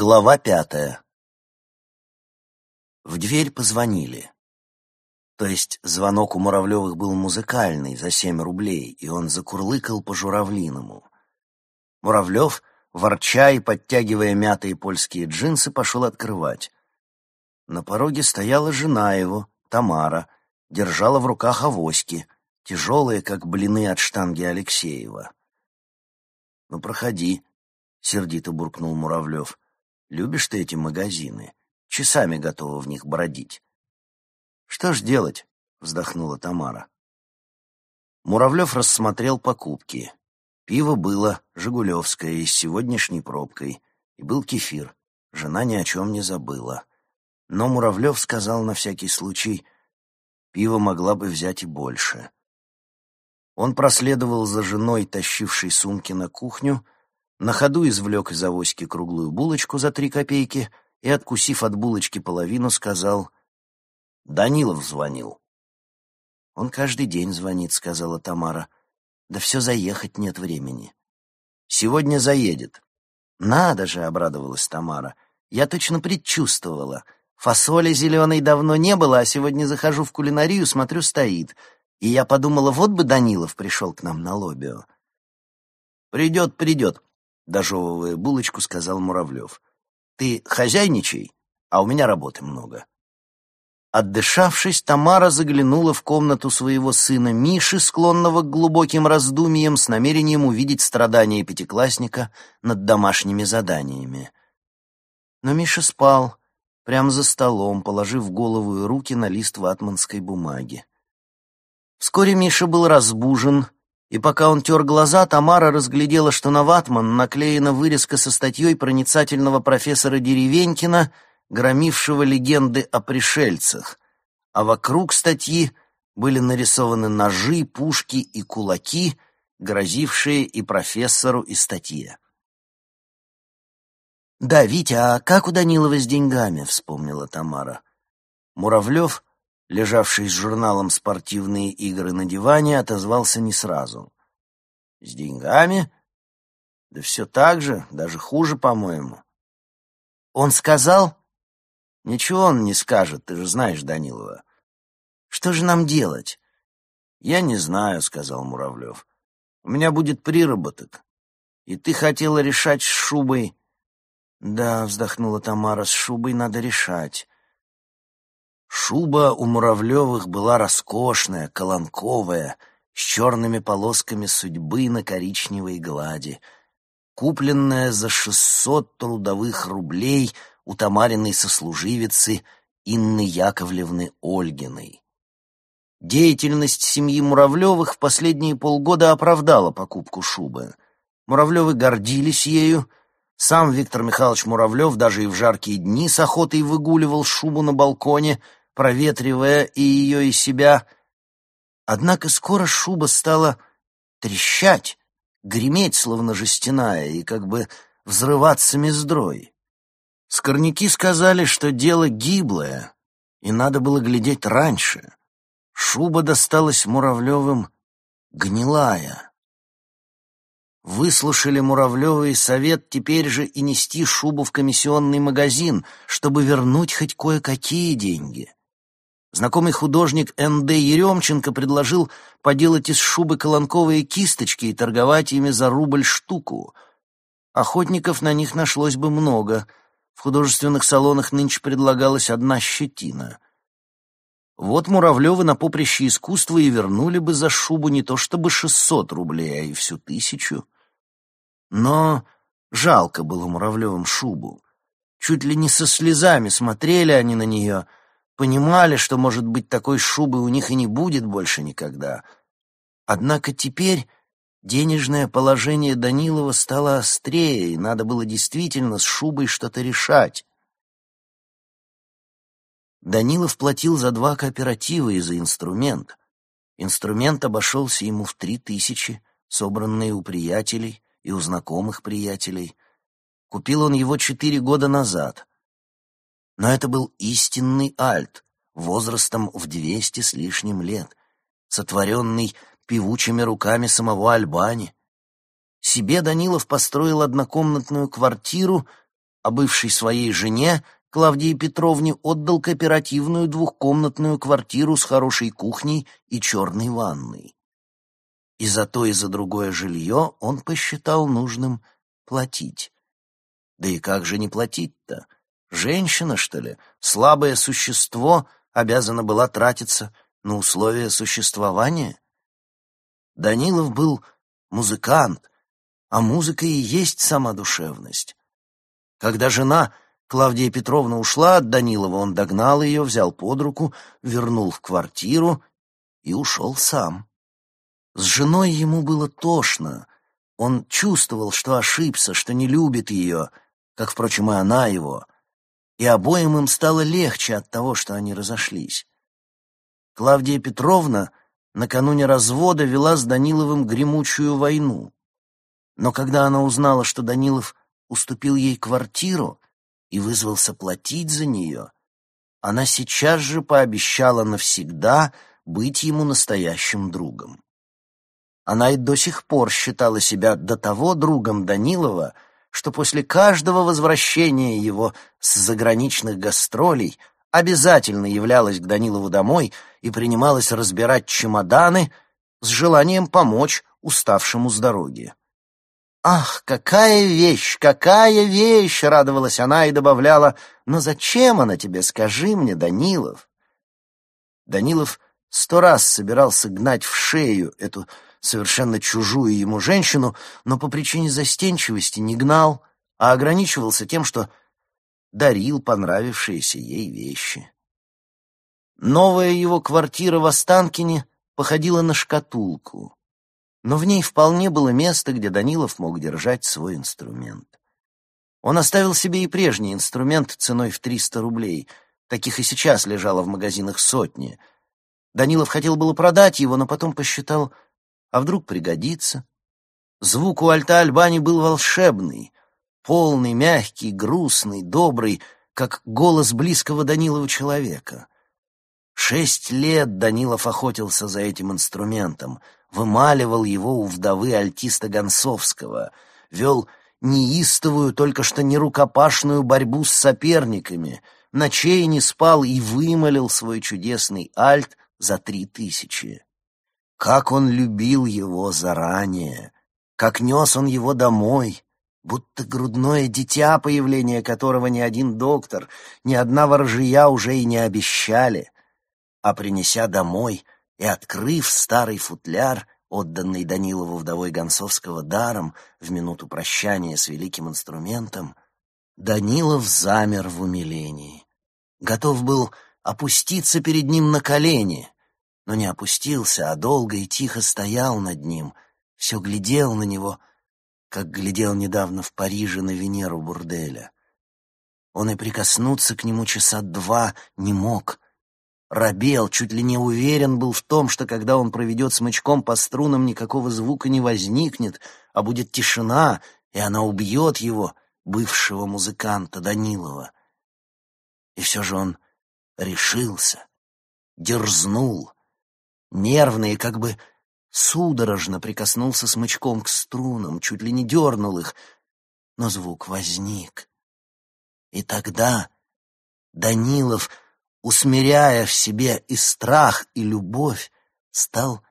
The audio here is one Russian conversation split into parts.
Глава пятая. В дверь позвонили. То есть звонок у Муравлевых был музыкальный, за семь рублей, и он закурлыкал по-журавлиному. Муравлев, ворча и подтягивая мятые польские джинсы, пошел открывать. На пороге стояла жена его, Тамара, держала в руках авоськи, тяжелые, как блины от штанги Алексеева. «Ну, проходи», — сердито буркнул Муравлев. «Любишь ты эти магазины? Часами готова в них бродить». «Что ж делать?» — вздохнула Тамара. Муравлев рассмотрел покупки. Пиво было «Жигулевское» с сегодняшней пробкой, и был кефир. Жена ни о чем не забыла. Но Муравлев сказал на всякий случай, пиво могла бы взять и больше. Он проследовал за женой, тащившей сумки на кухню, на ходу извлек из авоськи круглую булочку за три копейки и, откусив от булочки половину, сказал «Данилов звонил». «Он каждый день звонит», — сказала Тамара. «Да все заехать нет времени». «Сегодня заедет». «Надо же», — обрадовалась Тамара. «Я точно предчувствовала. Фасоли зеленой давно не было, а сегодня захожу в кулинарию, смотрю, стоит. И я подумала, вот бы Данилов пришел к нам на лобио. «Придет, придет», — дожевывая булочку, сказал Муравлев. «Ты хозяйничай, а у меня работы много». Отдышавшись, Тамара заглянула в комнату своего сына Миши, склонного к глубоким раздумьям, с намерением увидеть страдания пятиклассника над домашними заданиями. Но Миша спал, прямо за столом, положив голову и руки на лист ватманской бумаги. Вскоре Миша был разбужен, и пока он тер глаза, Тамара разглядела, что на ватман наклеена вырезка со статьей проницательного профессора Деревенькина, громившего легенды о пришельцах, а вокруг статьи были нарисованы ножи, пушки и кулаки, грозившие и профессору, и статье. «Да, Витя, а как у Данилова с деньгами?» — вспомнила Тамара. Муравлев лежавший с журналом «Спортивные игры» на диване, отозвался не сразу. «С деньгами? Да все так же, даже хуже, по-моему». «Он сказал?» «Ничего он не скажет, ты же знаешь Данилова». «Что же нам делать?» «Я не знаю», — сказал Муравлев. «У меня будет приработок. И ты хотела решать с шубой...» «Да», — вздохнула Тамара, — «с шубой надо решать». Шуба у Муравлевых была роскошная, колонковая, с черными полосками судьбы на коричневой глади, купленная за шестьсот трудовых рублей у Тамариной сослуживицы Инны Яковлевны Ольгиной. Деятельность семьи Муравлевых в последние полгода оправдала покупку шубы. Муравлевы гордились ею, сам Виктор Михайлович Муравлев даже и в жаркие дни с охотой выгуливал шубу на балконе — проветривая и ее, и себя. Однако скоро шуба стала трещать, греметь, словно жестяная, и как бы взрываться мездрой. Скорняки сказали, что дело гиблое, и надо было глядеть раньше. Шуба досталась Муравлевым гнилая. Выслушали Муравлевый совет теперь же и нести шубу в комиссионный магазин, чтобы вернуть хоть кое-какие деньги. Знакомый художник Н.Д. Еремченко предложил поделать из шубы колонковые кисточки и торговать ими за рубль штуку. Охотников на них нашлось бы много. В художественных салонах нынче предлагалась одна щетина. Вот Муравлевы на поприще искусства и вернули бы за шубу не то чтобы шестьсот рублей, а и всю тысячу. Но жалко было Муравлевым шубу. Чуть ли не со слезами смотрели они на нее — понимали, что, может быть, такой шубы у них и не будет больше никогда. Однако теперь денежное положение Данилова стало острее, и надо было действительно с шубой что-то решать. Данилов платил за два кооператива и за инструмент. Инструмент обошелся ему в три тысячи, собранные у приятелей и у знакомых приятелей. Купил он его четыре года назад. Но это был истинный альт, возрастом в двести с лишним лет, сотворенный певучими руками самого Альбани. Себе Данилов построил однокомнатную квартиру, а бывшей своей жене, Клавдии Петровне, отдал кооперативную двухкомнатную квартиру с хорошей кухней и черной ванной. И за то, и за другое жилье он посчитал нужным платить. Да и как же не платить-то? Женщина, что ли, слабое существо, обязана была тратиться на условия существования? Данилов был музыкант, а музыка и есть сама душевность. Когда жена Клавдия Петровна ушла от Данилова, он догнал ее, взял под руку, вернул в квартиру и ушел сам. С женой ему было тошно. Он чувствовал, что ошибся, что не любит ее, как, впрочем, и она его. И обоим им стало легче от того, что они разошлись. Клавдия Петровна накануне развода вела с Даниловым гремучую войну. Но когда она узнала, что Данилов уступил ей квартиру и вызвался платить за нее, она сейчас же пообещала навсегда быть ему настоящим другом. Она и до сих пор считала себя до того другом Данилова, что после каждого возвращения его с заграничных гастролей обязательно являлась к Данилову домой и принималась разбирать чемоданы с желанием помочь уставшему с дороги. «Ах, какая вещь, какая вещь!» — радовалась она и добавляла. «Но зачем она тебе, скажи мне, Данилов?» Данилов сто раз собирался гнать в шею эту совершенно чужую ему женщину, но по причине застенчивости не гнал, а ограничивался тем, что дарил понравившиеся ей вещи. Новая его квартира в Останкине походила на шкатулку, но в ней вполне было место, где Данилов мог держать свой инструмент. Он оставил себе и прежний инструмент ценой в 300 рублей, таких и сейчас лежало в магазинах сотни. Данилов хотел было продать его, но потом посчитал, а вдруг пригодится. Звук у альта Альбани был волшебный, полный, мягкий, грустный, добрый, как голос близкого Данилова человека. Шесть лет Данилов охотился за этим инструментом, вымаливал его у вдовы альтиста Гонцовского, вел неистовую, только что не рукопашную борьбу с соперниками, ночей не спал и вымолил свой чудесный альт за три тысячи. Как он любил его заранее, как нес он его домой, будто грудное дитя, появление которого ни один доктор, ни одна ворожья уже и не обещали. А принеся домой и открыв старый футляр, отданный Данилову вдовой Гонцовского даром в минуту прощания с великим инструментом, Данилов замер в умилении. Готов был опуститься перед ним на колени, но не опустился, а долго и тихо стоял над ним, все глядел на него, как глядел недавно в Париже на Венеру Бурделя. Он и прикоснуться к нему часа два не мог. Робел, чуть ли не уверен был в том, что когда он проведет смычком по струнам, никакого звука не возникнет, а будет тишина, и она убьет его, бывшего музыканта Данилова. И все же он решился, дерзнул, нервно и как бы судорожно прикоснулся смычком к струнам, чуть ли не дернул их, но звук возник. И тогда Данилов, усмиряя в себе и страх, и любовь, стал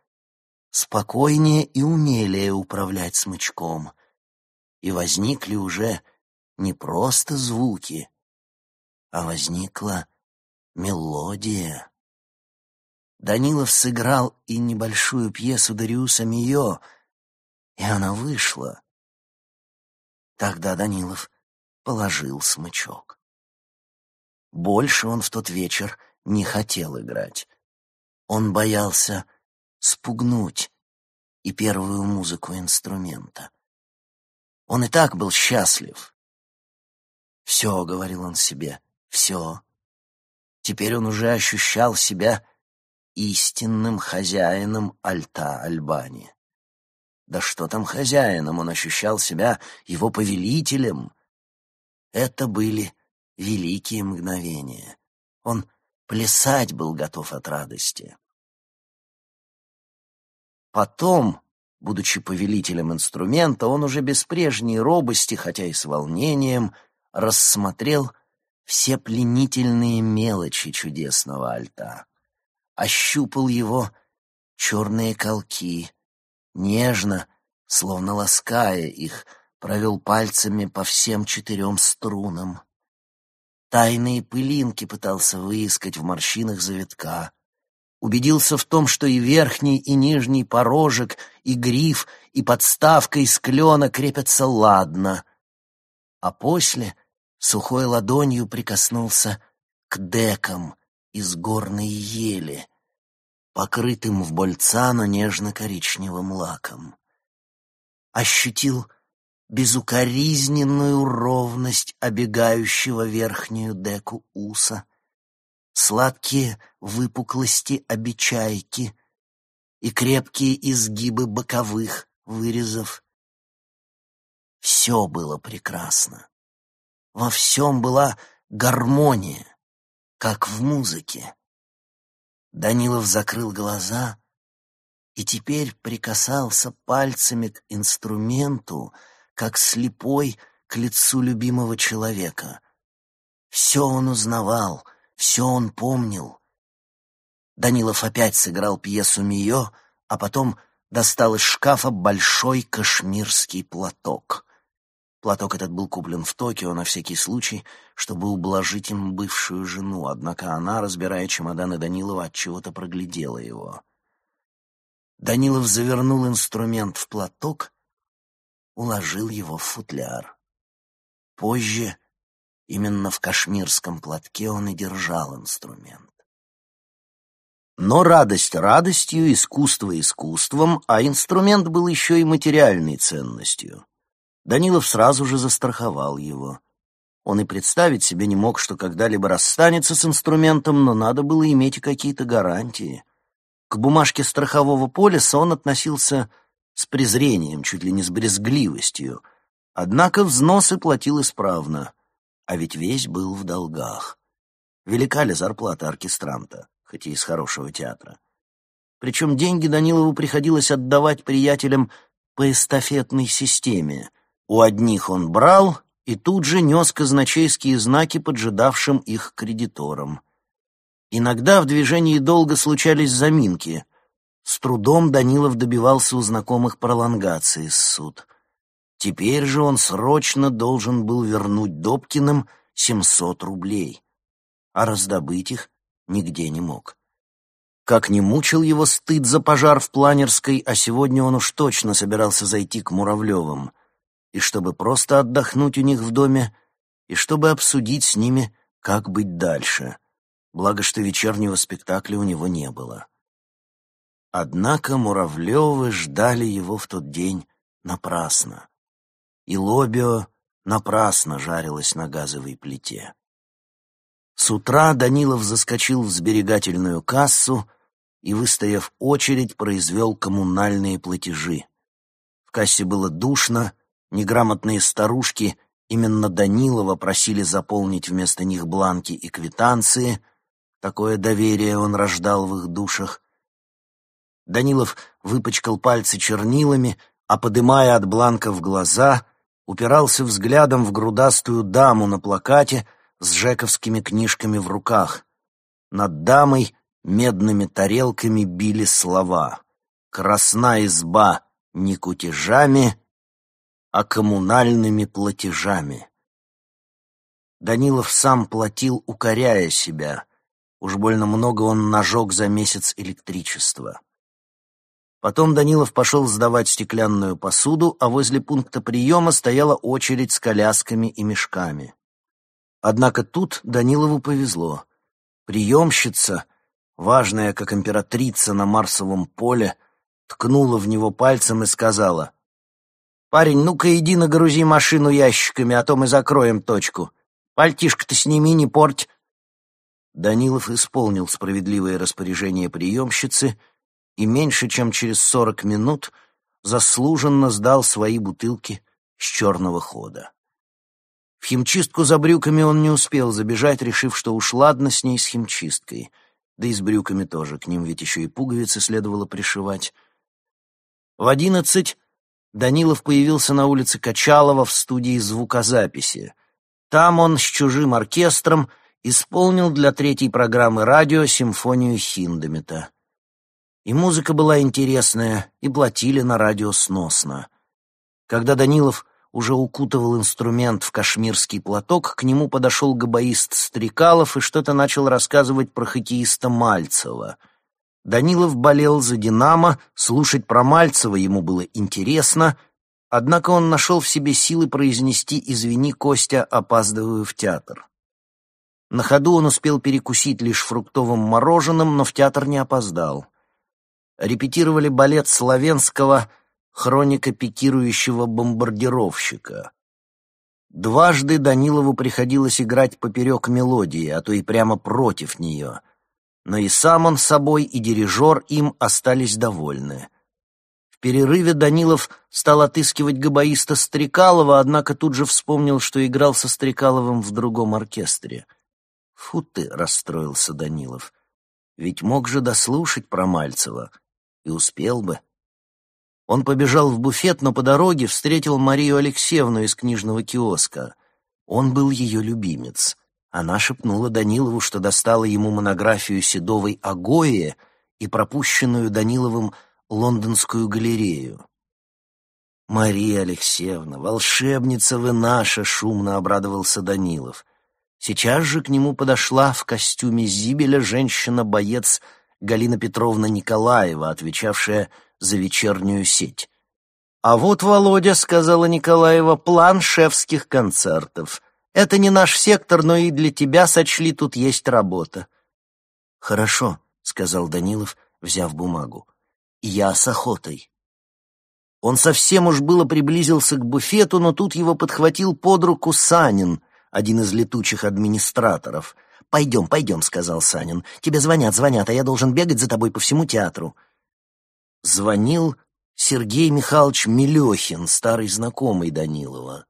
спокойнее и умелее управлять смычком. И возникли уже не просто звуки, а возникла мелодия. Данилов сыграл и небольшую пьесу Дариуса Мио, и она вышла. Тогда Данилов положил смычок. Больше он в тот вечер не хотел играть. Он боялся спугнуть и первую музыку инструмента. Он и так был счастлив. «Все», — говорил он себе, — «все». Теперь он уже ощущал себя истинным хозяином Альта Альбани. Да что там хозяином, он ощущал себя его повелителем. Это были великие мгновения. Он плясать был готов от радости. Потом, будучи повелителем инструмента, он уже без прежней робости, хотя и с волнением, рассмотрел все пленительные мелочи чудесного альта. Ощупал его черные колки, нежно, словно лаская их, провел пальцами по всем четырем струнам. Тайные пылинки пытался выискать в морщинах завитка. Убедился в том, что и верхний, и нижний порожек, и гриф, и подставка из клена крепятся ладно. А после сухой ладонью прикоснулся к декам из горной ели, покрытым в больцано нежно-коричневым лаком. Ощутил безукоризненную ровность обегающего верхнюю деку уса, сладкие выпуклости обечайки и крепкие изгибы боковых вырезов. Все было прекрасно. Во всем была гармония, как в музыке. Данилов закрыл глаза и теперь прикасался пальцами к инструменту, как слепой к лицу любимого человека. Все он узнавал, все он помнил. Данилов опять сыграл пьесу «Мио», а потом достал из шкафа большой кашмирский платок. Платок этот был куплен в Токио на всякий случай, чтобы ублажить им бывшую жену, однако она, разбирая чемоданы Данилова, от чего-то проглядела его. Данилов завернул инструмент в платок уложил его в футляр. Позже именно в кашмирском платке он и держал инструмент. Но радость радостью, искусство искусством, а инструмент был еще и материальной ценностью. Данилов сразу же застраховал его. Он и представить себе не мог, что когда-либо расстанется с инструментом, но надо было иметь какие-то гарантии. К бумажке страхового полиса он относился с презрением, чуть ли не с брезгливостью. Однако взносы платил исправно, а ведь весь был в долгах. Велика ли зарплата оркестранта, хоть и из хорошего театра? Причем деньги Данилову приходилось отдавать приятелям по эстафетной системе. У одних он брал и тут же нес казначейские знаки поджидавшим их кредиторам. Иногда в движении долго случались заминки — с трудом Данилов добивался у знакомых пролонгации суд. Теперь же он срочно должен был вернуть Добкиным 700 рублей, а раздобыть их нигде не мог. Как не мучил его стыд за пожар в Планерской, а сегодня он уж точно собирался зайти к Муравлевым, и чтобы просто отдохнуть у них в доме, и чтобы обсудить с ними, как быть дальше. Благо, что вечернего спектакля у него не было. Однако Муравлевы ждали его в тот день напрасно. И Лобио напрасно жарилось на газовой плите. С утра Данилов заскочил в сберегательную кассу и, выстояв очередь, произвел коммунальные платежи. В кассе было душно, неграмотные старушки именно Данилова просили заполнить вместо них бланки и квитанции. Такое доверие он рождал в их душах. Данилов выпачкал пальцы чернилами, а, подымая от бланков глаза, упирался взглядом в грудастую даму на плакате с жековскими книжками в руках. Над дамой медными тарелками били слова «Красна изба не кутежами, а коммунальными платежами». Данилов сам платил, укоряя себя. Уж больно много он нажег за месяц электричества. Потом Данилов пошел сдавать стеклянную посуду, а возле пункта приема стояла очередь с колясками и мешками. Однако тут Данилову повезло. Приемщица, важная как императрица на Марсовом поле, ткнула в него пальцем и сказала, «Парень, ну-ка иди нагрузи машину ящиками, а то мы закроем точку. Пальтишко-то сними, не порть». Данилов исполнил справедливое распоряжение приемщицы — и меньше чем через сорок минут заслуженно сдал свои бутылки с черного хода. В химчистку за брюками он не успел забежать, решив, что уж ладно с ней с химчисткой. Да и с брюками тоже, к ним ведь еще и пуговицы следовало пришивать. В одиннадцать Данилов появился на улице Качалова в студии звукозаписи. Там он с чужим оркестром исполнил для третьей программы радио симфонию Хиндемита. И музыка была интересная, и платили на радио сносно. Когда Данилов уже укутывал инструмент в кашмирский платок, к нему подошел габаист Стрекалов и что-то начал рассказывать про хоккеиста Мальцева. Данилов болел за «Динамо», слушать про Мальцева ему было интересно, однако он нашел в себе силы произнести «Извини, Костя, опаздываю в театр». На ходу он успел перекусить лишь фруктовым мороженым, но в театр не опоздал. Репетировали балет Славенского хроника пикирующего бомбардировщика. Дважды Данилову приходилось играть поперек мелодии, а то и прямо против нее. Но и сам он собой, и дирижер им остались довольны. В перерыве Данилов стал отыскивать габаиста Стрекалова, однако тут же вспомнил, что играл со Стрекаловым в другом оркестре. «Фу ты!» — расстроился Данилов. «Ведь мог же дослушать про Мальцева. И успел бы». Он побежал в буфет, но по дороге встретил Марию Алексеевну из книжного киоска. Он был ее любимец. Она шепнула Данилову, что достала ему монографию Седовой Агои и пропущенную Даниловым лондонскую галерею. «Мария Алексеевна, волшебница вы наша!» — шумно обрадовался Данилов. Сейчас же к нему подошла в костюме Зибеля женщина-боец Галина Петровна Николаева, отвечавшая за вечернюю сеть. «А вот, Володя», — сказала Николаева, — «план шефских концертов. Это не наш сектор, но и для тебя сочли тут есть работа». «Хорошо», — сказал Данилов, взяв бумагу. «Я с охотой». Он совсем уж было приблизился к буфету, но тут его подхватил под руку Санин, один из летучих администраторов. «Пойдем, пойдем», — сказал Санин. «Тебе звонят, звонят, а я должен бегать за тобой по всему театру» звонил Сергей Михайлович Мелехин, старый знакомый Данилова.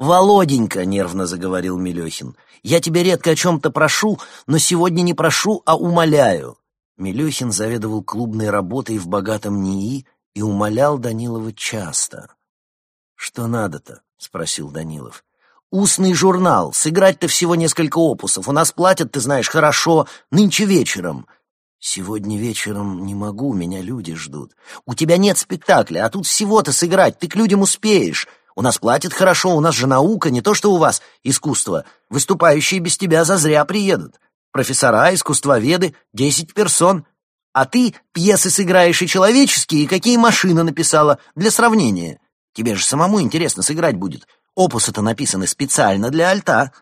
«Володенька», — нервно заговорил Мелехин, — «я тебя редко о чем-то прошу, но сегодня не прошу, а умоляю». Мелехин заведовал клубной работой в богатом НИИ и умолял Данилова часто. «Что надо-то?» — спросил Данилов. «Устный журнал. Сыграть-то всего несколько опусов. У нас платят, ты знаешь, хорошо. Нынче вечером. «Сегодня вечером не могу, меня люди ждут. У тебя нет спектакля, а тут всего-то сыграть, ты к людям успеешь. У нас платят хорошо, у нас же наука, не то что у вас, искусство. Выступающие без тебя зазря приедут. Профессора, искусствоведы, десять персон. А ты пьесы сыграешь и человеческие, и какие машины написала, для сравнения. Тебе же самому интересно сыграть будет. Опусы-то написаны специально для альта».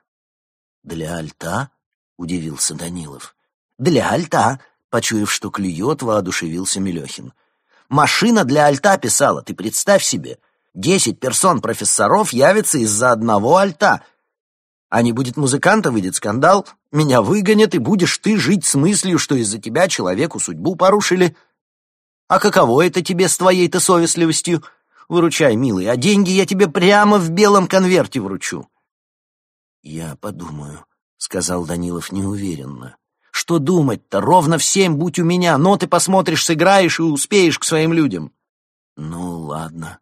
«Для альта?» — удивился Данилов. «Для альта. Почуяв, что клюет, воодушевился Мелехин. «Машина для альта писала, ты представь себе. Десять персон профессоров явятся из-за одного альта. А не будет музыканта, выйдет скандал, меня выгонят, и будешь ты жить с мыслью, что из-за тебя человеку судьбу порушили. А каково это тебе с твоей-то совестливостью? Выручай, милый, а деньги я тебе прямо в белом конверте вручу». «Я подумаю», — сказал Данилов неуверенно. Что думать-то? Ровно в семь будь у меня. Ноты посмотришь, сыграешь и успеешь к своим людям. Ну, ладно.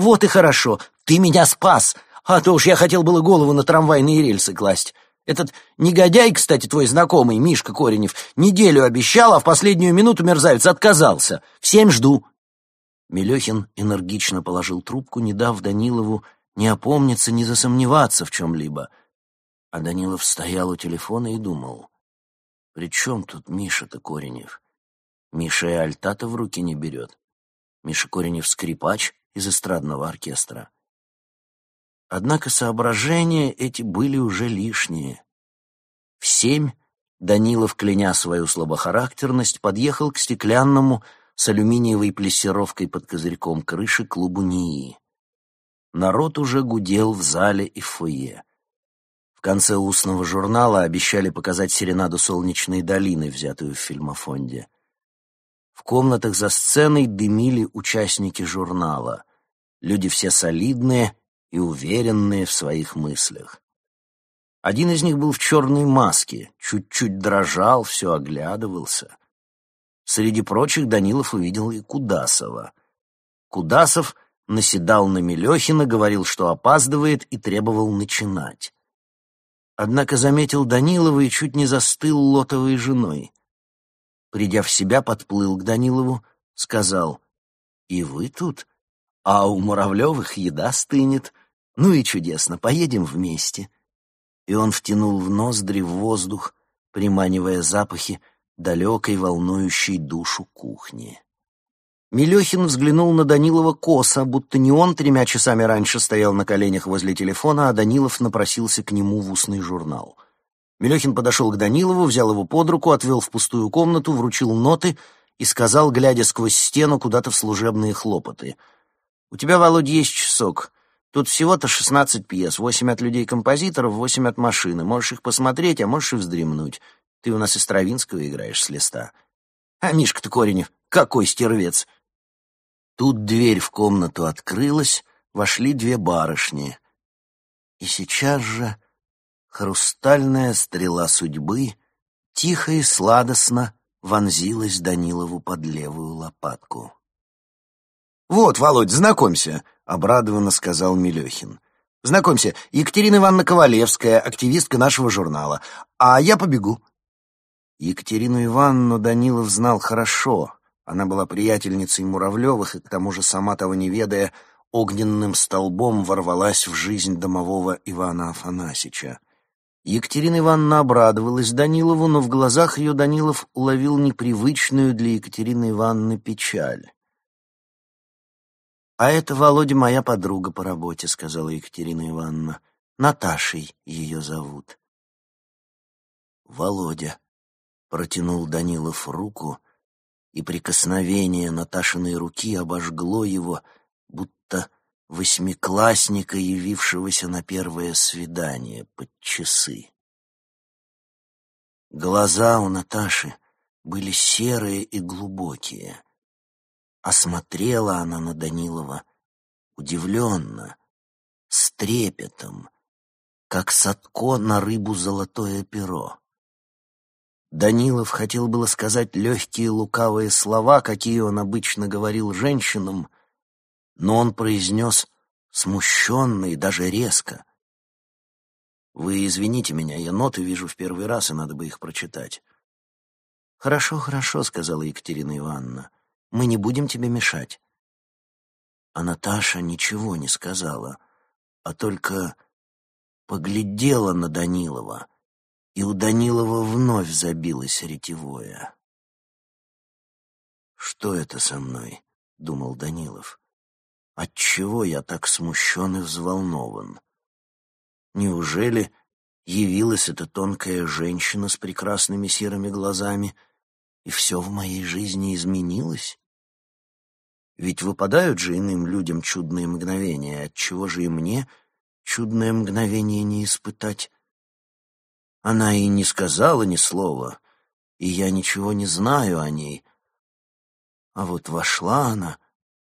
Вот и хорошо. Ты меня спас. А то уж я хотел было голову на трамвайные рельсы класть. Этот негодяй, кстати, твой знакомый, Мишка Коренев, неделю обещал, а в последнюю минуту мерзавец отказался. Всем жду. Мелехин энергично положил трубку, не дав Данилову ни опомниться, ни засомневаться в чем-либо. А Данилов стоял у телефона и думал. При чем тут Миша-то Коренев? Миша и альта-то в руки не берет. Миша Коренев — скрипач из эстрадного оркестра. Однако соображения эти были уже лишние. В семь Данилов, кляня свою слабохарактерность, подъехал к стеклянному с алюминиевой плессировкой под козырьком крыши клубу НИИ. Народ уже гудел в зале и в фойе. В конце устного журнала обещали показать серенаду «Солнечной долины», взятую в фильмофонде. В комнатах за сценой дымили участники журнала. Люди все солидные и уверенные в своих мыслях. Один из них был в черной маске, чуть-чуть дрожал, все оглядывался. Среди прочих Данилов увидел и Кудасова. Кудасов наседал на Мелехина, говорил, что опаздывает, и требовал начинать. Однако заметил Данилова и чуть не застыл лотовой женой. Придя в себя, подплыл к Данилову, сказал, «И вы тут? А у Муравлевых еда стынет. Ну и чудесно, поедем вместе». И он втянул в ноздри воздух, приманивая запахи далекой волнующей душу кухни. Милехин взглянул на Данилова косо, будто не он тремя часами раньше стоял на коленях возле телефона, а Данилов напросился к нему в устный журнал. Милехин подошел к Данилову, взял его под руку, отвел в пустую комнату, вручил ноты и сказал, глядя сквозь стену куда-то в служебные хлопоты. «У тебя, Володь, есть часок. Тут всего-то шестнадцать пьес, восемь от людей-композиторов, восемь от машины. Можешь их посмотреть, а можешь и вздремнуть. Ты у нас из Стравинского играешь с листа. А Мишка-то Коренев, какой стервец!» Тут дверь в комнату открылась, вошли две барышни. И сейчас же хрустальная стрела судьбы тихо и сладостно вонзилась Данилову под левую лопатку. «Вот, Володь, знакомься», — обрадованно сказал Милехин. «Знакомься, Екатерина Ивановна Ковалевская, активистка нашего журнала. А я побегу». Екатерину Ивановну Данилов знал хорошо. Она была приятельницей Муравлевых и, к тому же, сама того не ведая, огненным столбом ворвалась в жизнь домового Ивана Афанасича. Екатерина Ивановна обрадовалась Данилову, но в глазах ее Данилов уловил непривычную для Екатерины Ивановны печаль. «А это, Володя, моя подруга по работе», — сказала Екатерина Ивановна. «Наташей ее зовут». «Володя», — протянул Данилов руку, — и прикосновение Наташиной руки обожгло его, будто восьмиклассника, явившегося на первое свидание под часы. Глаза у Наташи были серые и глубокие, а смотрела она на Данилова удивленно, с трепетом, как Садко на рыбу золотое перо. Данилов хотел было сказать легкие лукавые слова, какие он обычно говорил женщинам, но он произнес смущенно и даже резко. «Вы извините меня, я ноты вижу в первый раз, и надо бы их прочитать». «Хорошо, хорошо», — сказала Екатерина Ивановна. «Мы не будем тебе мешать». А Наташа ничего не сказала, а только поглядела на Данилова — и у Данилова вновь забилось ретевое. «Что это со мной?» — думал Данилов. «Отчего я так смущен и взволнован? Неужели явилась эта тонкая женщина с прекрасными серыми глазами, и все в моей жизни изменилось?» Ведь выпадают же иным людям чудные мгновения, отчего же и мне чудное мгновение не испытать? Она и не сказала ни слова, и я ничего не знаю о ней. А вот вошла она,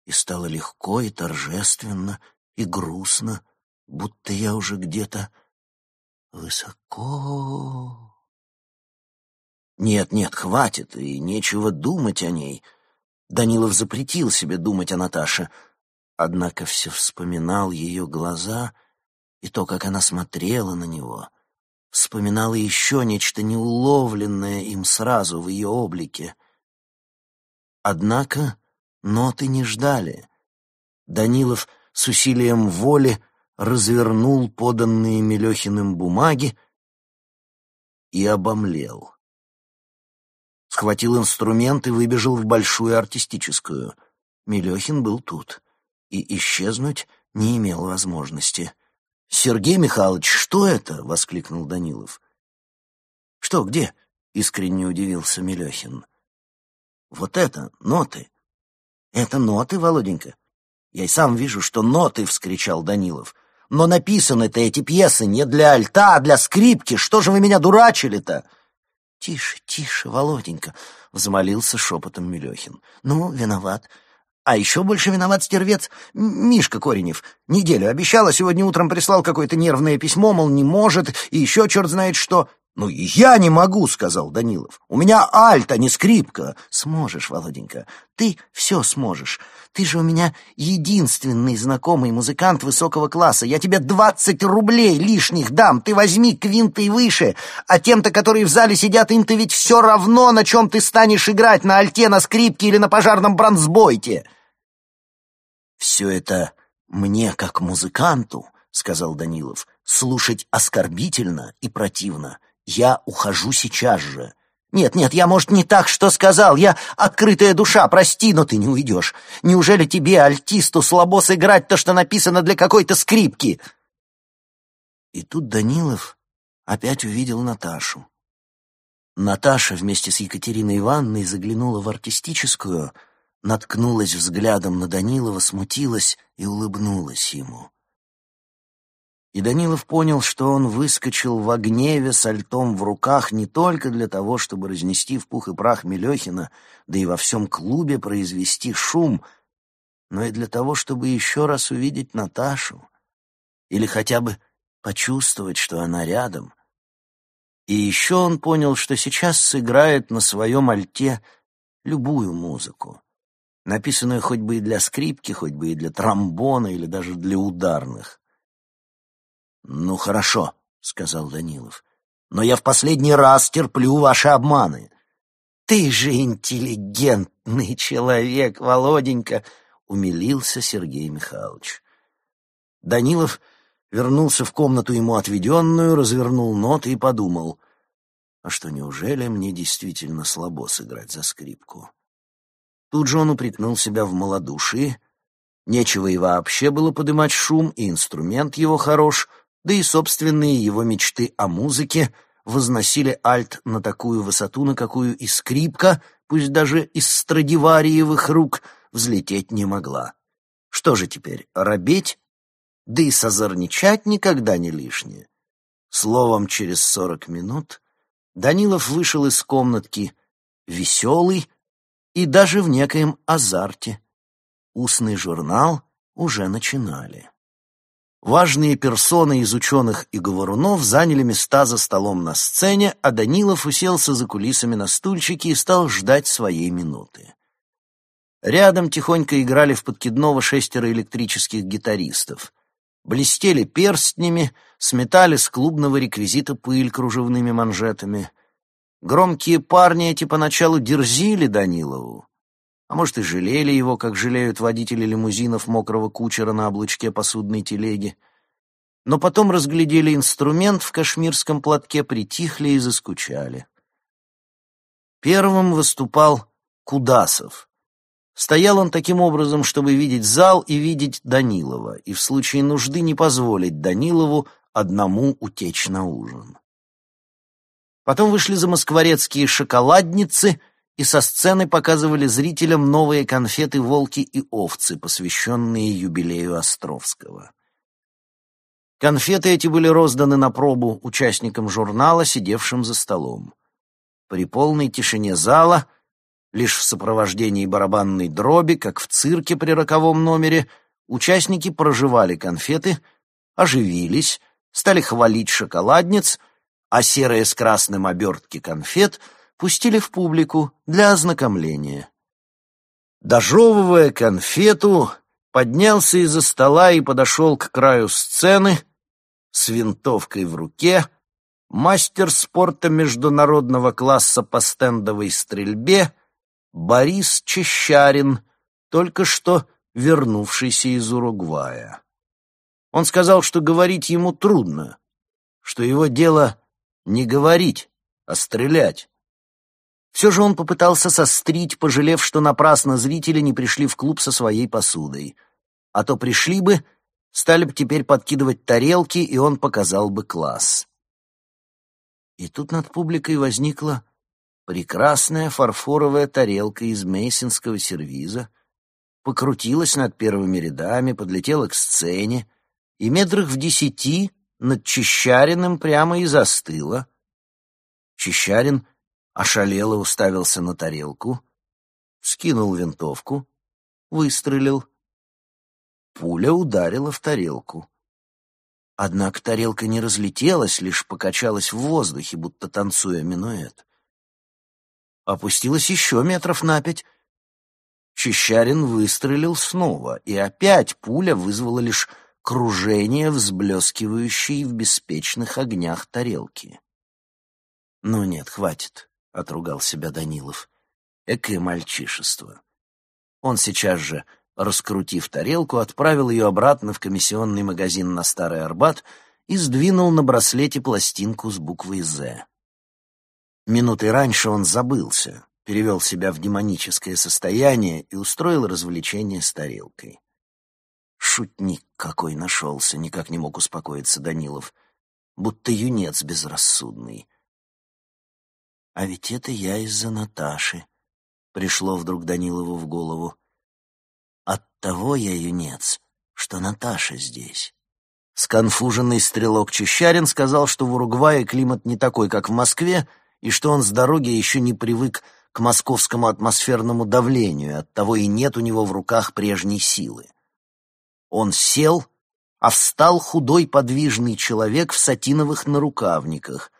и стало легко и торжественно, и грустно, будто я уже где-то высоко. Нет, нет, хватит, и нечего думать о ней. Данилов запретил себе думать о Наташе, однако все вспоминал ее глаза и то, как она смотрела на него — вспоминала еще нечто неуловленное им сразу в ее облике. Однако ноты не ждали. Данилов с усилием воли развернул поданные Мелехиным бумаги и обомлел. Схватил инструмент и выбежал в большую артистическую. Мелехин был тут, и исчезнуть не имел возможности — «Сергей Михайлович, что это?» — воскликнул Данилов. «Что, где?» — искренне удивился Мелехин. «Вот это, ноты». «Это ноты, Володенька?» «Я и сам вижу, что ноты!» — вскричал Данилов. «Но написаны-то эти пьесы не для альта, а для скрипки. Что же вы меня дурачили-то?» «Тише, тише, Володенька!» — взмолился шепотом Мелехин. «Ну, виноват. А еще больше виноват стервец Мишка Коренев. Неделю обещал, а сегодня утром прислал какое-то нервное письмо, мол, не может, и еще черт знает что. «Ну, и я не могу», — сказал Данилов. «У меня альт, а не скрипка». «Сможешь, Володенька, ты все сможешь. Ты же у меня единственный знакомый музыкант высокого класса. Я тебе двадцать рублей лишних дам. Ты возьми квинты выше. А тем-то, которые в зале сидят, им-то ведь все равно, на чем ты станешь играть, на альте, на скрипке или на пожарном бронзбойте». «Все это мне, как музыканту», — сказал Данилов, — «слушать оскорбительно и противно». Я ухожу сейчас же. Нет, нет, я, может, не так что сказал. Я открытая душа, прости, но ты не уйдешь. Неужели тебе, альтисту, слабо сыграть то, что написано для какой-то скрипки? И тут Данилов опять увидел Наташу. Наташа вместе с Екатериной Ивановной заглянула в артистическую, наткнулась взглядом на Данилова, смутилась и улыбнулась ему. И Данилов понял, что он выскочил в гневе с альтом в руках не только для того, чтобы разнести в пух и прах Мелехина, да и во всем клубе произвести шум, но и для того, чтобы еще раз увидеть Наташу или хотя бы почувствовать, что она рядом. И еще он понял, что сейчас сыграет на своем альте любую музыку, написанную хоть бы и для скрипки, хоть бы и для тромбона или даже для ударных. «Ну, хорошо», — сказал Данилов. «Но я в последний раз терплю ваши обманы». «Ты же интеллигентный человек, Володенька!» — умилился Сергей Михайлович. Данилов вернулся в комнату ему отведенную, развернул ноты и подумал, а что, неужели мне действительно слабо сыграть за скрипку? Тут же он упрекнул себя в малодушии. Нечего и вообще было подымать шум, и инструмент его хорош — да и собственные его мечты о музыке возносили альт на такую высоту, на какую и скрипка, пусть даже из страдивариевых рук, взлететь не могла. Что же теперь, робеть? Да и созорничать никогда не лишнее. Словом, через сорок минут Данилов вышел из комнатки веселый и даже в некоем азарте. Устный журнал уже начинали. Важные персоны из ученых и говорунов заняли места за столом на сцене, а Данилов уселся за кулисами на стульчике и стал ждать своей минуты. Рядом тихонько играли в подкидного шестеро электрических гитаристов. Блестели перстнями, сметали с клубного реквизита пыль кружевными манжетами. Громкие парни эти поначалу дерзили Данилову, а может и жалели его, как жалеют водители лимузинов мокрого кучера на облучке посудной телеги. Но потом разглядели инструмент в кашмирском платке, притихли и заскучали. Первым выступал Кудасов. Стоял он таким образом, чтобы видеть зал и видеть Данилова, и в случае нужды не позволить Данилову одному утечь на ужин. Потом вышли замоскворецкие шоколадницы — и со сцены показывали зрителям новые конфеты «Волки и овцы», посвященные юбилею Островского. Конфеты эти были розданы на пробу участникам журнала, сидевшим за столом. При полной тишине зала, лишь в сопровождении барабанной дроби, как в цирке при роковом номере, участники проживали конфеты, оживились, стали хвалить шоколадниц, а серые с красным обертки конфет — пустили в публику для ознакомления. Дожевывая конфету, поднялся из-за стола и подошел к краю сцены с винтовкой в руке, мастер спорта международного класса по стендовой стрельбе Борис Чещарин, только что вернувшийся из Уругвая. Он сказал, что говорить ему трудно, что его дело не говорить, а стрелять. Все же он попытался сострить, пожалев, что напрасно зрители не пришли в клуб со своей посудой. А то пришли бы, стали бы теперь подкидывать тарелки, и он показал бы класс. И тут над публикой возникла прекрасная фарфоровая тарелка из мейсинского сервиза, покрутилась над первыми рядами, подлетела к сцене, и метрах в десяти над Чищариным прямо и застыла. Чищарин — ошалело уставился на тарелку, скинул винтовку, выстрелил. Пуля ударила в тарелку. Однако тарелка не разлетелась, лишь покачалась в воздухе, будто танцуя минуэт. Опустилась еще метров на пять. Чищарин выстрелил снова, и опять пуля вызвала лишь кружение, взблескивающей в беспечных огнях тарелки. «Ну нет, хватит», — отругал себя Данилов. «Экое мальчишество». Он сейчас же раскрутив тарелку, отправил ее обратно в комиссионный магазин на Старый Арбат и сдвинул на браслете пластинку с буквой «З». Минутой раньше он забылся, перевел себя в демоническое состояние и устроил развлечение с тарелкой. Шутник какой нашелся, никак не мог успокоиться Данилов, будто юнец безрассудный. А ведь это я из-за Наташи, пришло вдруг Данилову в голову. Оттого я юнец, что Наташа здесь. Сконфуженный стрелок Чещарин сказал, что в Уругвае климат не такой, как в Москве, и что он с дороги еще не привык к московскому атмосферному давлению, оттого и нет у него в руках прежней силы. Он сел, а встал худой подвижный человек в сатиновых нарукавниках,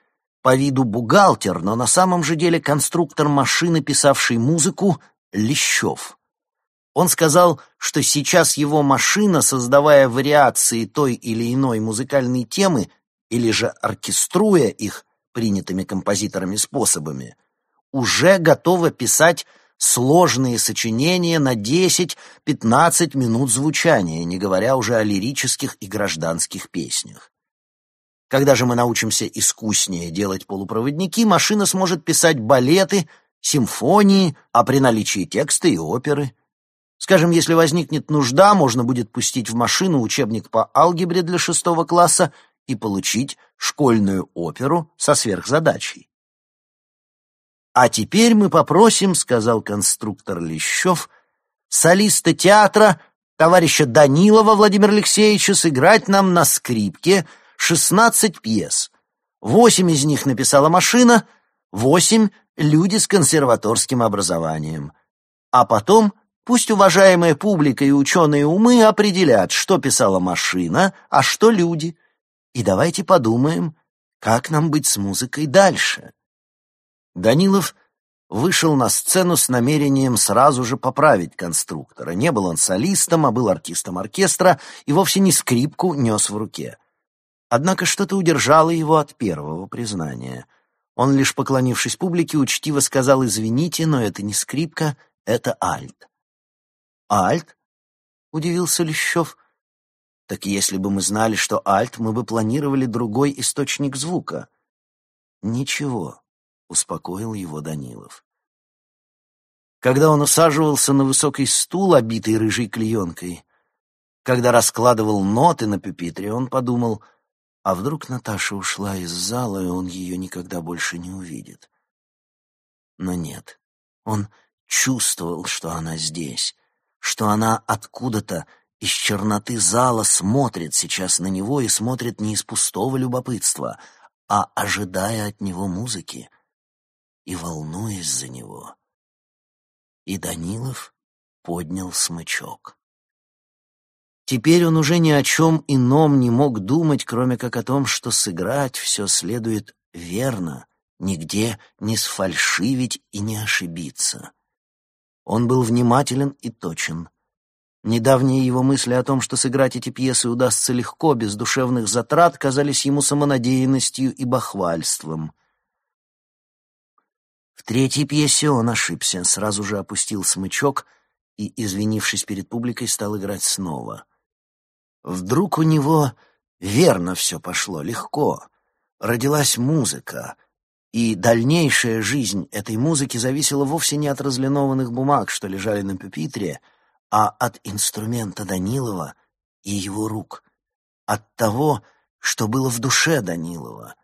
по виду бухгалтер, но на самом же деле конструктор машины, писавший музыку, Лещев. Он сказал, что сейчас его машина, создавая вариации той или иной музыкальной темы, или же оркеструя их принятыми композиторами способами, уже готова писать сложные сочинения на 10-15 минут звучания, не говоря уже о лирических и гражданских песнях. Когда же мы научимся искуснее делать полупроводники, машина сможет писать балеты, симфонии, а при наличии текста и оперы — Скажем, если возникнет нужда, можно будет пустить в машину учебник по алгебре для шестого класса и получить школьную оперу со сверхзадачей. «А теперь мы попросим, — сказал конструктор Лещев, — солиста театра, товарища Данилова Владимира Алексеевича, сыграть нам на скрипке шестнадцать пьес. Восемь из них написала машина, восемь — люди с консерваторским образованием. А потом — Пусть уважаемая публика и ученые умы определят, что писала машина, а что люди. И давайте подумаем, как нам быть с музыкой дальше. Данилов вышел на сцену с намерением сразу же поправить конструктора. Не был он солистом, а был артистом оркестра и вовсе не скрипку нес в руке. Однако что-то удержало его от первого признания. Он, лишь поклонившись публике, учтиво сказал «Извините, но это не скрипка, это альт». «Альт?» — удивился Лещев. «Так если бы мы знали, что альт, мы бы планировали другой источник звука». «Ничего», — успокоил его Данилов. Когда он усаживался на высокий стул, обитый рыжей клеенкой, когда раскладывал ноты на пюпитре, он подумал, а вдруг Наташа ушла из зала, и он ее никогда больше не увидит. Но нет, он чувствовал, что она здесь, что она откуда-то из черноты зала смотрит сейчас на него и смотрит не из пустого любопытства, а ожидая от него музыки и волнуясь за него. И Данилов поднял смычок. Теперь он уже ни о чем ином не мог думать, кроме как о том, что сыграть все следует верно, нигде не сфальшивить и не ошибиться. Он был внимателен и точен. Недавние его мысли о том, что сыграть эти пьесы удастся легко, без душевных затрат, казались ему самонадеянностью и бахвальством. В третьей пьесе он ошибся, сразу же опустил смычок и, извинившись перед публикой, стал играть снова. Вдруг у него верно все пошло, легко. Родилась музыка, и дальнейшая жизнь этой музыки зависела вовсе не от разлинованных бумаг, что лежали на пюпитре, а от инструмента Данилова и его рук, от того, что было в душе Данилова,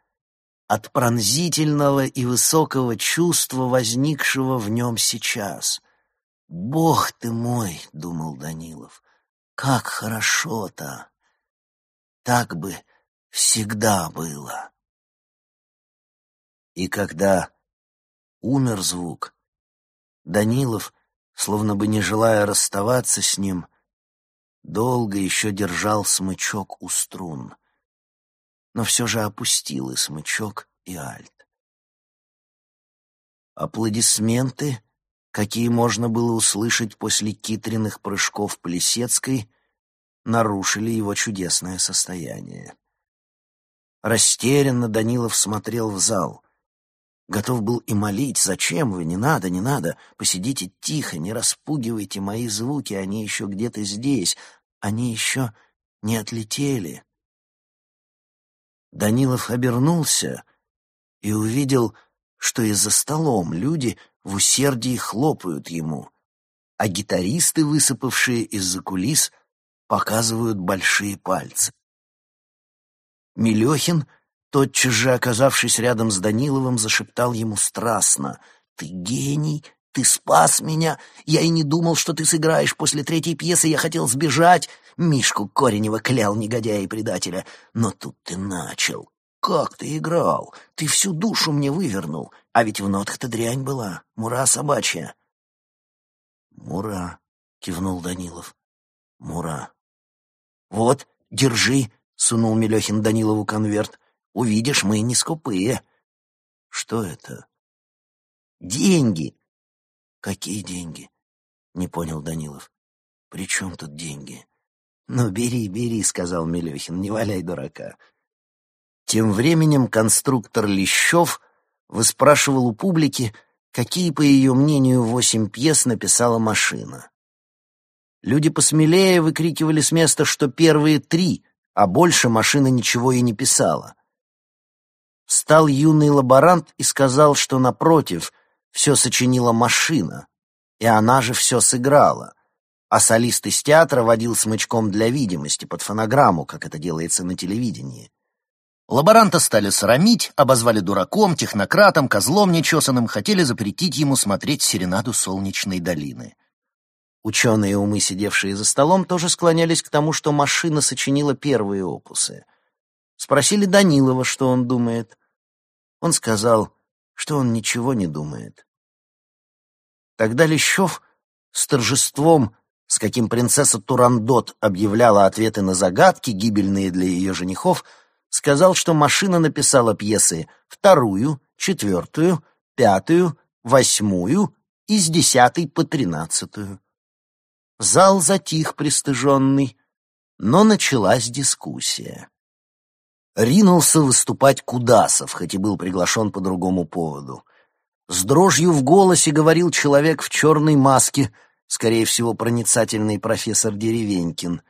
от пронзительного и высокого чувства, возникшего в нем сейчас. «Бог ты мой!» — думал Данилов. «Как хорошо-то! Так бы всегда было!» И когда умер звук, Данилов, словно бы не желая расставаться с ним, долго еще держал смычок у струн. но все же опустил и смычок, и альт. Аплодисменты, какие можно было услышать после китренных прыжков Плесецкой, нарушили его чудесное состояние. Растерянно Данилов смотрел в зал. Готов был и молить, зачем вы, не надо, не надо, посидите тихо, не распугивайте мои звуки, они еще где-то здесь, они еще не отлетели. Данилов обернулся и увидел, что и за столом люди в усердии хлопают ему, а гитаристы, высыпавшие из-за кулис, показывают большие пальцы. Милехин, тотчас же оказавшись рядом с Даниловым, зашептал ему страстно «Ты гений, ты спас меня. Я и не думал, что ты сыграешь. После третьей пьесы я хотел сбежать. Мишку Коренева клял негодяя и предателя. Но тут ты начал. Как ты играл? Ты всю душу мне вывернул. А ведь в нотках-то дрянь была. Мура собачья. Мура, кивнул Данилов. Мура. Вот, держи, сунул Мелехин Данилову конверт. Увидишь, мы не скупые. Что это? Деньги, «Какие деньги?» — не понял Данилов. «При чем тут деньги?» «Ну, бери, бери», — сказал Мелехин, — «не валяй дурака». Тем временем конструктор Лещев выспрашивал у публики, какие, по ее мнению, восемь пьес написала машина. Люди посмелее выкрикивали с места, что первые три, а больше машина ничего и не писала. Встал юный лаборант и сказал, что, напротив, все сочинила машина, и она же все сыграла, а солист из театра водил смычком для видимости под фонограмму, как это делается на телевидении. Лаборанта стали срамить, обозвали дураком, технократом, козлом нечесанным, хотели запретить ему смотреть серенаду солнечной долины. Ученые умы, сидевшие за столом, тоже склонялись к тому, что машина сочинила первые опусы. Спросили Данилова, что он думает. Он сказал, что он ничего не думает. Тогда Лещев с торжеством, с каким принцесса Турандот объявляла ответы на загадки, гибельные для ее женихов, сказал, что машина написала пьесы вторую, четвертую, пятую, восьмую и с десятой по тринадцатую. Зал затих пристыженный, но началась дискуссия. Ринулся выступать Кудасов, хоть и был приглашен по другому поводу. С дрожью в голосе говорил человек в черной маске, скорее всего, проницательный профессор Деревенькин.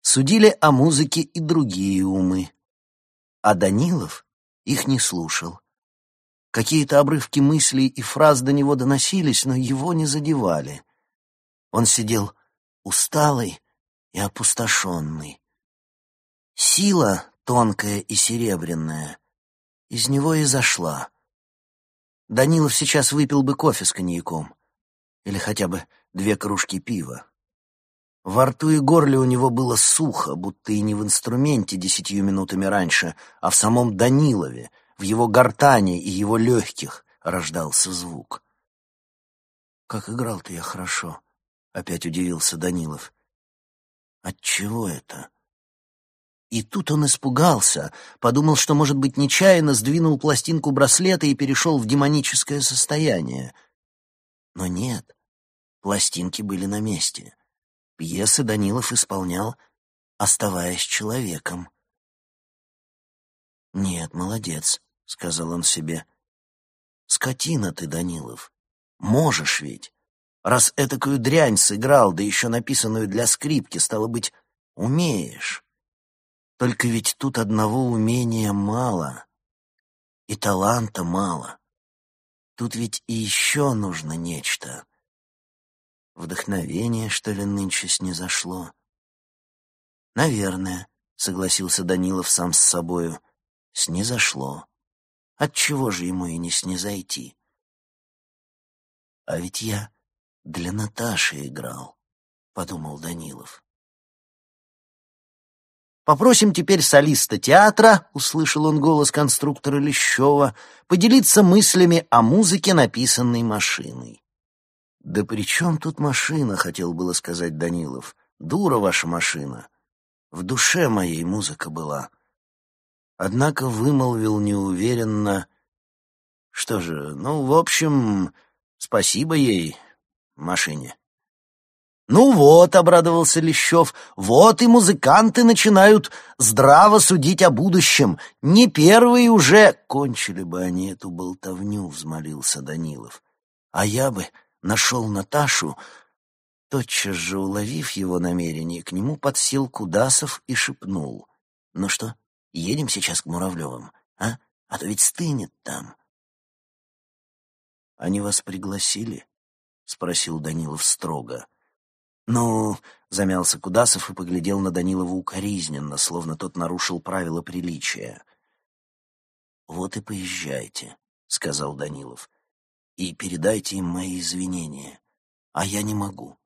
Судили о музыке и другие умы. А Данилов их не слушал. Какие-то обрывки мыслей и фраз до него доносились, но его не задевали. Он сидел усталый и опустошенный. Сила, тонкая и серебряная, из него и зашла. Данилов сейчас выпил бы кофе с коньяком или хотя бы две кружки пива. Во рту и горле у него было сухо, будто и не в инструменте десятью минутами раньше, а в самом Данилове, в его гортане и его легких рождался звук. «Как играл-то я хорошо», — опять удивился Данилов. «Отчего это?» И тут он испугался, подумал, что, может быть, нечаянно сдвинул пластинку браслета и перешел в демоническое состояние. Но нет, пластинки были на месте. Пьесы Данилов исполнял, оставаясь человеком. «Нет, молодец», — сказал он себе. «Скотина ты, Данилов. Можешь ведь. Раз этакую дрянь сыграл, да еще написанную для скрипки, стало быть, умеешь». Только ведь тут одного умения мало, и таланта мало. Тут ведь и еще нужно нечто. Вдохновение, что ли, нынче снизошло? Наверное, согласился Данилов сам с собою. Снизошло. Отчего же ему и не снизойти? А ведь я для Наташи играл, подумал Данилов. «Попросим теперь солиста театра», — услышал он голос конструктора Лещева, «поделиться мыслями о музыке, написанной машиной». «Да при чем тут машина?» — хотел было сказать Данилов. «Дура ваша машина. В душе моей музыка была». однако вымолвил неуверенно, что же, ну, в общем, спасибо ей, машине. «Ну вот», — обрадовался Лещев, — «вот и музыканты начинают здраво судить о будущем. Не первые уже...» «Кончили бы они эту болтовню», — взмолился Данилов. «А я бы нашел Наташу...» Тотчас же уловив его намерение, к нему подсел Кудасов и шепнул. «Ну что, едем сейчас к Муравлевым, а? А то ведь стынет там». «Они вас пригласили?» — спросил Данилов строго. «Ну...» — замялся Кудасов и поглядел на Данилова укоризненно, словно тот нарушил правила приличия. «Вот и поезжайте», — сказал Данилов, — «и передайте им мои извинения. А я не могу.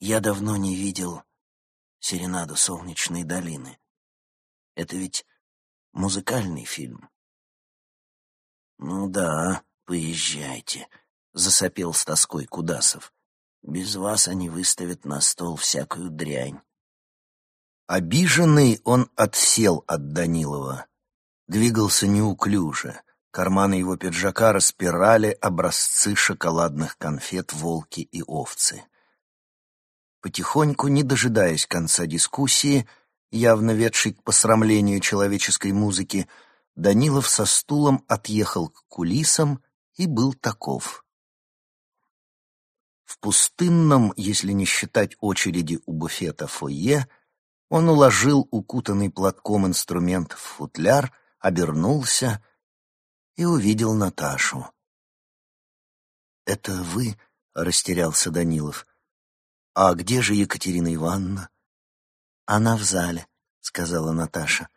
Я давно не видел «Серенаду солнечной долины». Это ведь музыкальный фильм». «Ну да, поезжайте», — засопел с тоской Кудасов. Без вас они выставят на стол всякую дрянь. Обиженный он отсел от Данилова. Двигался неуклюже. Карманы его пиджака распирали образцы шоколадных конфет «Волки» и «Овцы». Потихоньку, не дожидаясь конца дискуссии, явно ведшей к посрамлению человеческой музыки, Данилов со стулом отъехал к кулисам и был таков. В пустынном, если не считать очереди у буфета фойе, он уложил укутанный платком инструмент в футляр, обернулся и увидел Наташу. «Это вы?» — растерялся Данилов. «А где же Екатерина Ивановна?» «Она в зале», — сказала Наташа.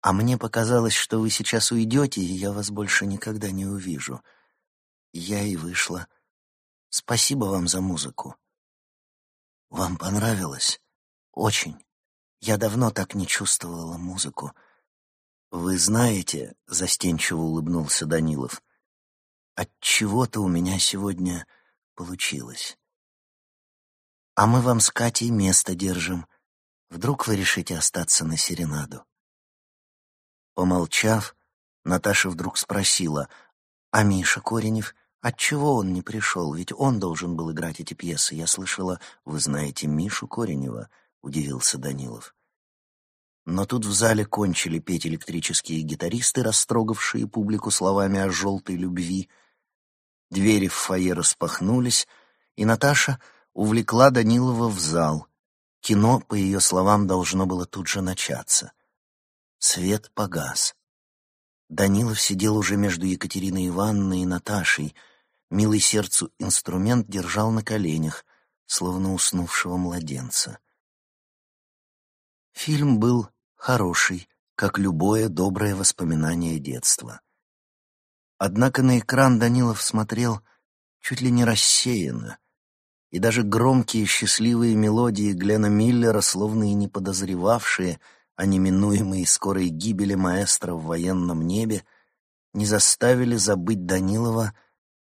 «А мне показалось, что вы сейчас уйдете, и я вас больше никогда не увижу. Я и вышла». Спасибо вам за музыку. Вам понравилось? Очень. Я давно так не чувствовала музыку. Вы знаете, застенчиво улыбнулся Данилов, от чего-то у меня сегодня получилось. А мы вам с Катей место держим. Вдруг вы решите остаться на серенаду? Помолчав, Наташа вдруг спросила, а Миша Коренев — Отчего он не пришел? Ведь он должен был играть эти пьесы. Я слышала, вы знаете Мишу Коренева, удивился Данилов. Но тут в зале кончили петь электрические гитаристы, растрогавшие публику словами о желтой любви. Двери в фойе распахнулись, и Наташа увлекла Данилова в зал. Кино, по ее словам, должно было тут же начаться. Свет погас. Данилов сидел уже между Екатериной Ивановной и Наташей. Милый сердцу инструмент держал на коленях, словно уснувшего младенца. Фильм был хороший, как любое доброе воспоминание детства. Однако на экран Данилов смотрел чуть ли не рассеянно, и даже громкие счастливые мелодии Глена Миллера, словно и не подозревавшие — о неминуемой скорой гибели маэстро в военном небе, не заставили забыть Данилова,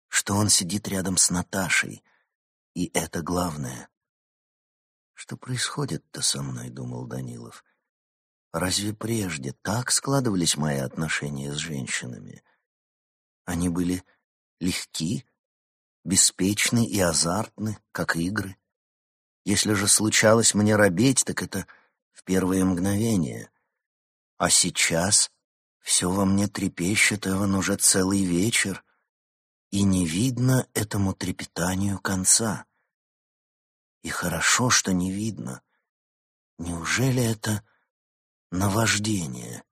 что он сидит рядом с Наташей, и это главное. «Что происходит-то со мной?» — думал Данилов. «Разве прежде так складывались мои отношения с женщинами? Они были легки, беспечны и азартны, как игры. Если же случалось мне робеть, так это в первые мгновения. А сейчас все во мне трепещет, Эван, уже целый вечер, и не видно этому трепетанию конца. И хорошо, что не видно. Неужели это наваждение?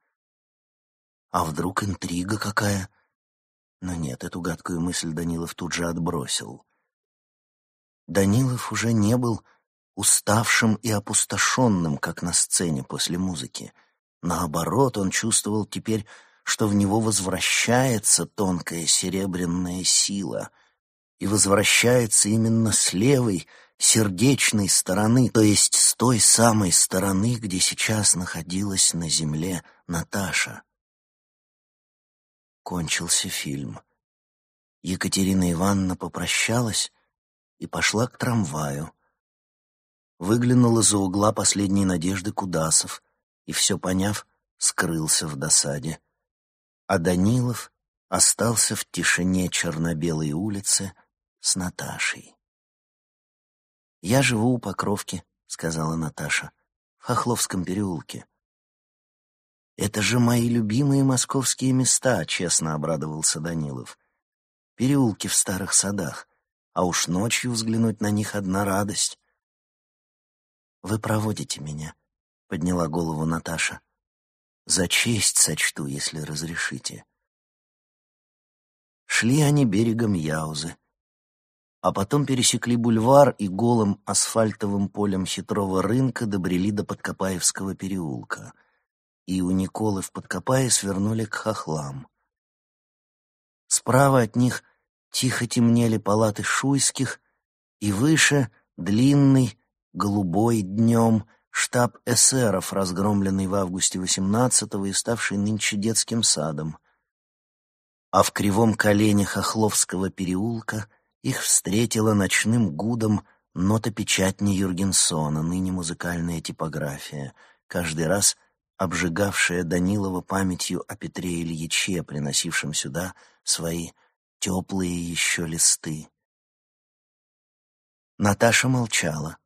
А вдруг интрига какая? Но нет, эту гадкую мысль Данилов тут же отбросил. Данилов уже не был уставшим и опустошенным, как на сцене после музыки. Наоборот, он чувствовал теперь, что в него возвращается тонкая серебряная сила, и возвращается именно с левой, сердечной стороны, то есть с той самой стороны, где сейчас находилась на земле Наташа. Кончился фильм. Екатерина Ивановна попрощалась и пошла к трамваю, Выглянул из-за угла последней надежды Кудасов и, все поняв, скрылся в досаде, а Данилов остался в тишине черно-белой улицы с Наташей. «Я живу у Покровки», — сказала Наташа, — «в Хохловском переулке». «Это же мои любимые московские места», — честно обрадовался Данилов. «Переулки в старых садах, а уж ночью взглянуть на них одна радость». «Вы проводите меня», — подняла голову Наташа. «За честь сочту, если разрешите». Шли они берегом Яузы, а потом пересекли бульвар и голым асфальтовым полем хитрого рынка добрели до Подкопаевского переулка — и у Николы в Подкопае свернули к хохлам. Справа от них тихо темнели палаты шуйских, и выше — длинный, голубой днем штаб эсеров, разгромленный в августе 18-го и ставший нынче детским садом. А в кривом колене Хохловского переулка их встретила ночным гудом нота печатни Юргенсона, ныне музыкальная типография, каждый раз обжигавшая Данилова памятью о Петре Ильиче, приносившем сюда свои теплые еще листы. Наташа молчала.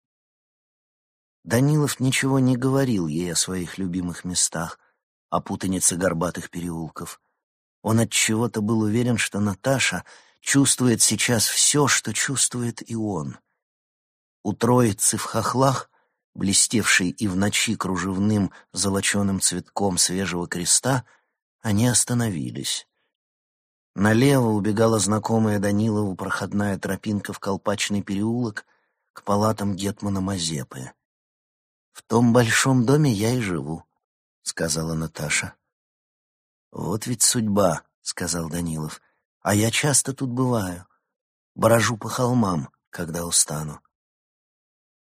Данилов ничего не говорил ей о своих любимых местах, о путанице горбатых переулков. Он от чего-то был уверен, что Наташа чувствует сейчас все, что чувствует и он. У троицы в хохлах блестевшей и в ночи кружевным золоченым цветком свежего креста, они остановились. Налево убегала знакомая Данилову проходная тропинка в Колпачный переулок к палатам Гетмана Мазепы. «В том большом доме я и живу», — сказала Наташа. «Вот ведь судьба», — сказал Данилов, — «а я часто тут бываю, брожу по холмам, когда устану.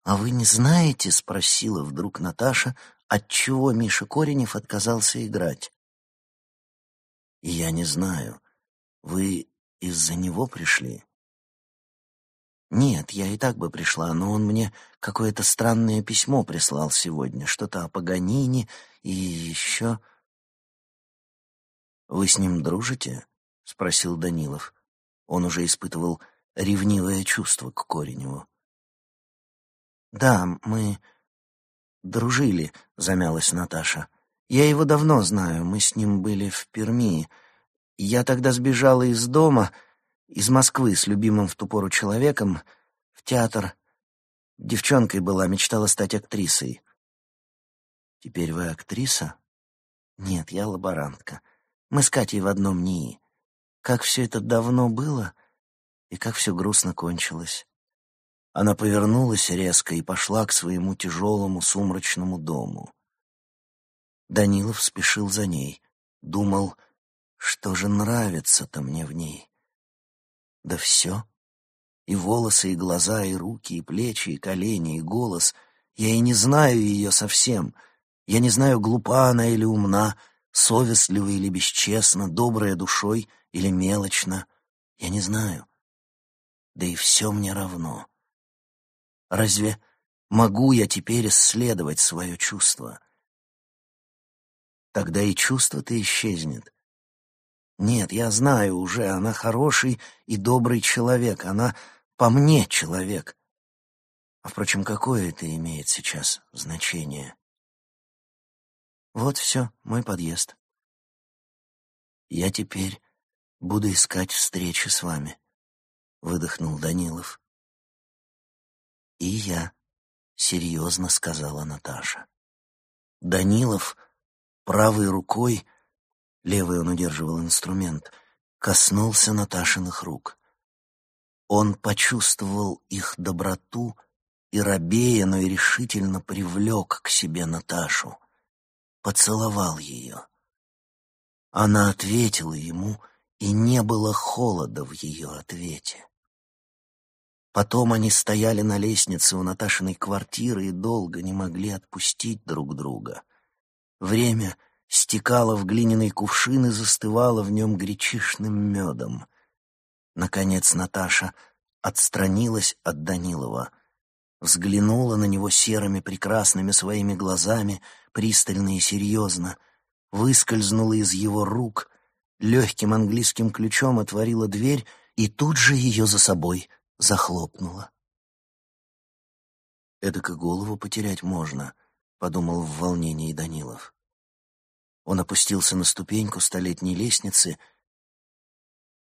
«А вы не знаете?» — спросила вдруг Наташа, отчего Миша Коренев отказался играть. «Я не знаю. Вы из-за него пришли?» «Нет, я и так бы пришла, но он мне какое-то странное письмо прислал сегодня, что-то о Паганини и еще...» «Вы с ним дружите?» — спросил Данилов. Он уже испытывал ревнивое чувство к Кореневу. «Да, мы дружили», — замялась Наташа. «Я его давно знаю, мы с ним были в Перми. Я тогда сбежала из дома, из Москвы с любимым в ту пору человеком, в театр. Девчонкой была, мечтала стать актрисой». «Теперь вы актриса?» «Нет, я лаборантка. Мы с Катей в одном НИИ. Как все это давно было и как все грустно кончилось». Она повернулась резко и пошла к своему тяжелому сумрачному дому. Данилов спешил за ней, думал, что же нравится-то мне в ней. Да все. И волосы, и глаза, и руки, и плечи, и колени, и голос. Я и не знаю ее совсем. Я не знаю, глупа она или умна, совестлива или бесчестна, добрая душой или мелочна. Я не знаю. Да и все мне равно. Разве могу я теперь исследовать свое чувство? Тогда и чувство-то исчезнет. Нет, я знаю уже, она хороший и добрый человек, она по мне человек. А, впрочем, какое это имеет сейчас значение? Вот все, мой подъезд. Я теперь буду искать встречи с вами, — выдохнул Данилов. «И я», — серьезно сказала Наташа. Данилов правой рукой, левой он удерживал инструмент, коснулся Наташиных рук. Он почувствовал их доброту и робея, но и решительно привлек к себе Наташу, поцеловал ее. Она ответила ему, и не было холода в ее ответе. Потом они стояли на лестнице у Наташиной квартиры и долго не могли отпустить друг друга. Время стекало в глиняный кувшин и застывало в нем гречишным медом. Наконец Наташа отстранилась от Данилова, взглянула на него серыми прекрасными своими глазами, пристально и серьезно, выскользнула из его рук, легким английским ключом отворила дверь и тут же ее за собой захлопнула. «Эдак и голову потерять можно», — подумал в волнении Данилов. Он опустился на ступеньку столетней лестницы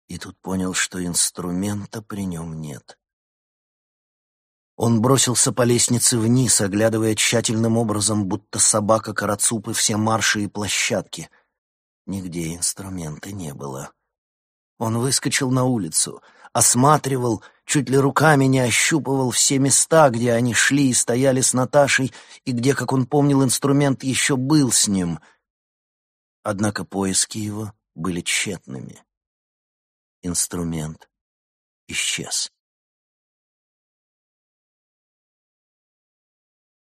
и тут понял, что инструмента при нем нет. Он бросился по лестнице вниз, оглядывая тщательным образом, будто собака Карацупы, все марши и площадки. Нигде инструмента не было. Он выскочил на улицу, осматривал, чуть ли руками не ощупывал все места, где они шли и стояли с Наташей, и где, как он помнил, инструмент еще был с ним. Однако поиски его были тщетными. Инструмент исчез.